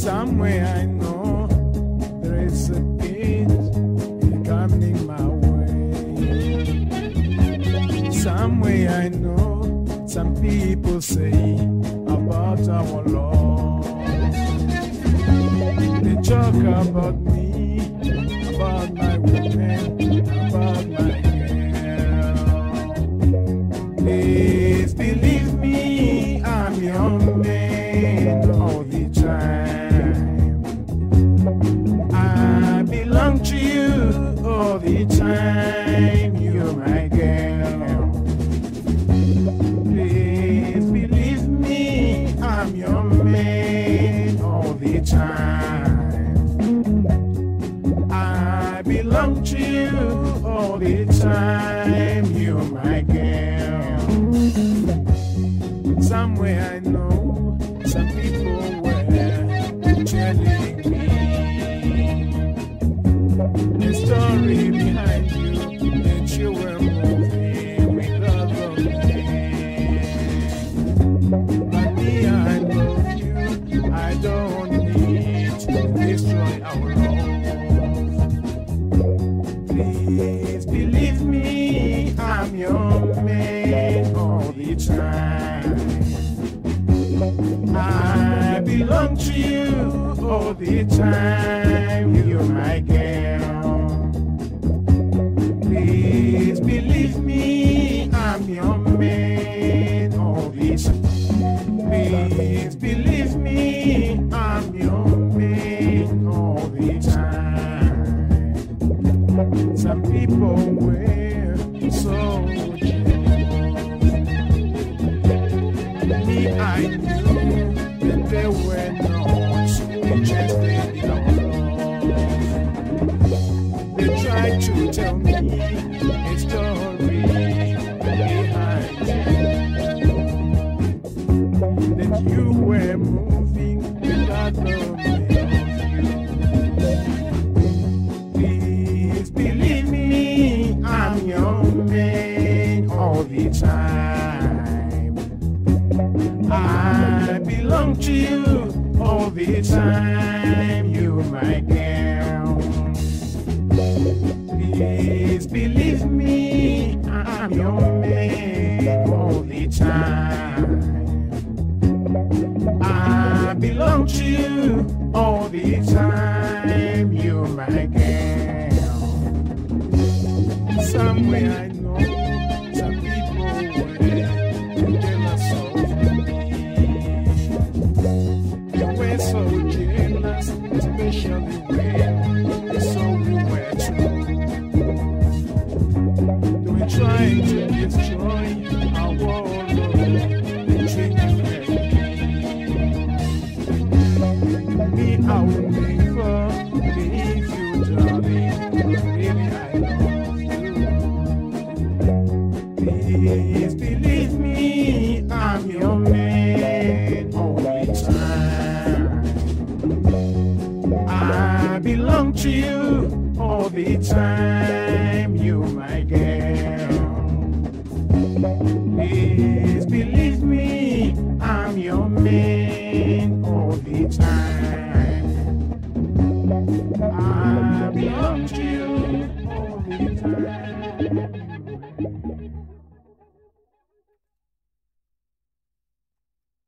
Somewhere I know there is a peace coming my way. Somewhere I know some people say about our love. They talk about me. Belong to you all the time, you're my girl. Somewhere I know some people were telling belong to you all the time. You're my girl. Please believe me, I'm your man. All this. Please believe me, I'm your man. All the time. Some people were so. Me, I knew time. I belong to you all the time. You're my girl. Please believe me, I'm your man all the time. I belong to you all the time. You're my girl. Somewhere I know especially when they saw we true. Trying to you all the time. You're my girl. Please believe me,